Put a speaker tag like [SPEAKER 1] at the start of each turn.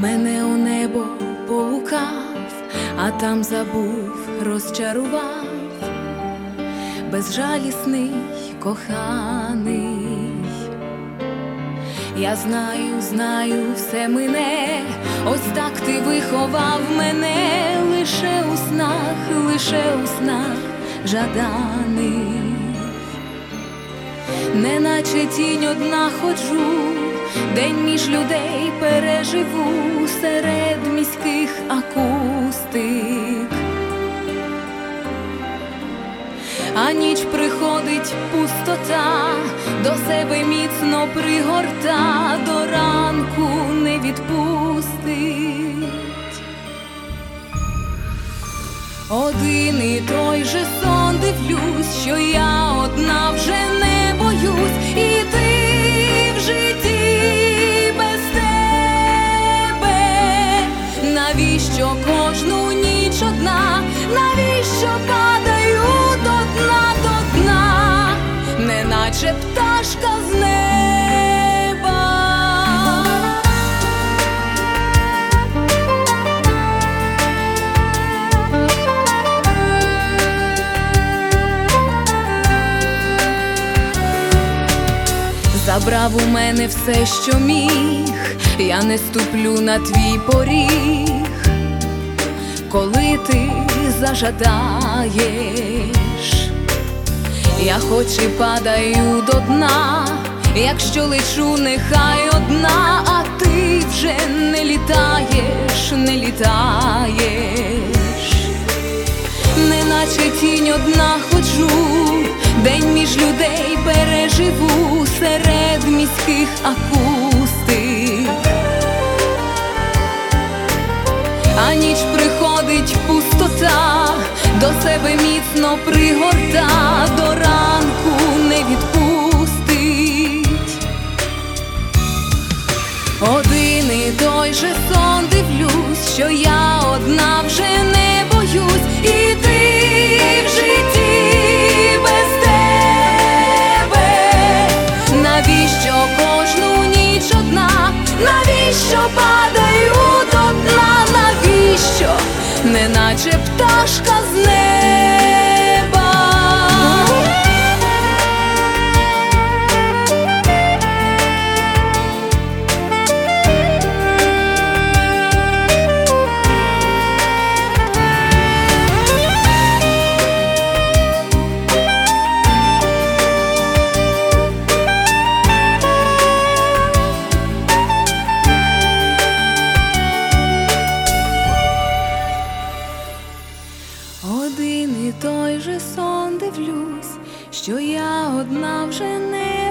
[SPEAKER 1] мене у небо полукав, а там забув, розчарував, безжалісний коханий. Я знаю, знаю, все мине, ось так ти виховав мене. Лише у снах, лише у снах жаданий, неначе тінь одна ходжу, день між людей переживу серед міських акустик. А ніч приходить пустота, до себе міцно пригорта, до ранку не відпустить. Один і той же сон дивлюсь, що я одна вже Навіщо кожну ніч одна? Навіщо падаю до дна, до дна, неначе пташка з неба? Забрав у мене все, що міг, я не ступлю на твій поріг, коли ти зажадаєш, я хоч і падаю до дна, якщо лечу, нехай одна, а ти вже не літаєш, не літаєш неначе тінь одна ходжу, день між людей переживу серед міських акустик. А ніч приходить пустота, до себе міцно пригорта, до ранку не відпустить. Один і той же сон дивлюсь, що я пташка з неба. Один і той же сон дивлюсь, що я одна вже не